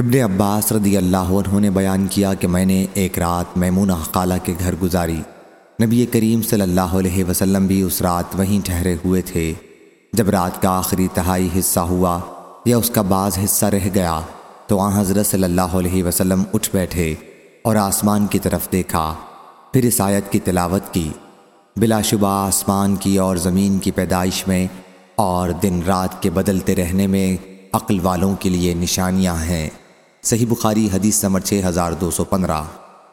ابن عباس رضی اللہ عنہ نے بیان کیا کہ میں نے ایک رات میمونہ خالہ کے گھر گزاری۔ نبی کریم صلی اللہ علیہ وسلم بھی اس رات وہیں ٹھہرے ہوئے تھے۔ جب رات کا آخری تہائی حصہ ہوا یا اس کا بعض حصہ رہ گیا تو آن حضرت صلی اللہ علیہ وسلم اٹھ بیٹھے اور آسمان کی طرف دیکھا۔ پھر اس آیت کی تلاوت کی۔ بلا شبہ آسمان کی اور زمین کی پیدائش میں اور دن رات کے بدلتے رہنے میں عقل والوں کے لیے نشانیاں ہیں۔ صحیح بخاری حدیث نمبر 6215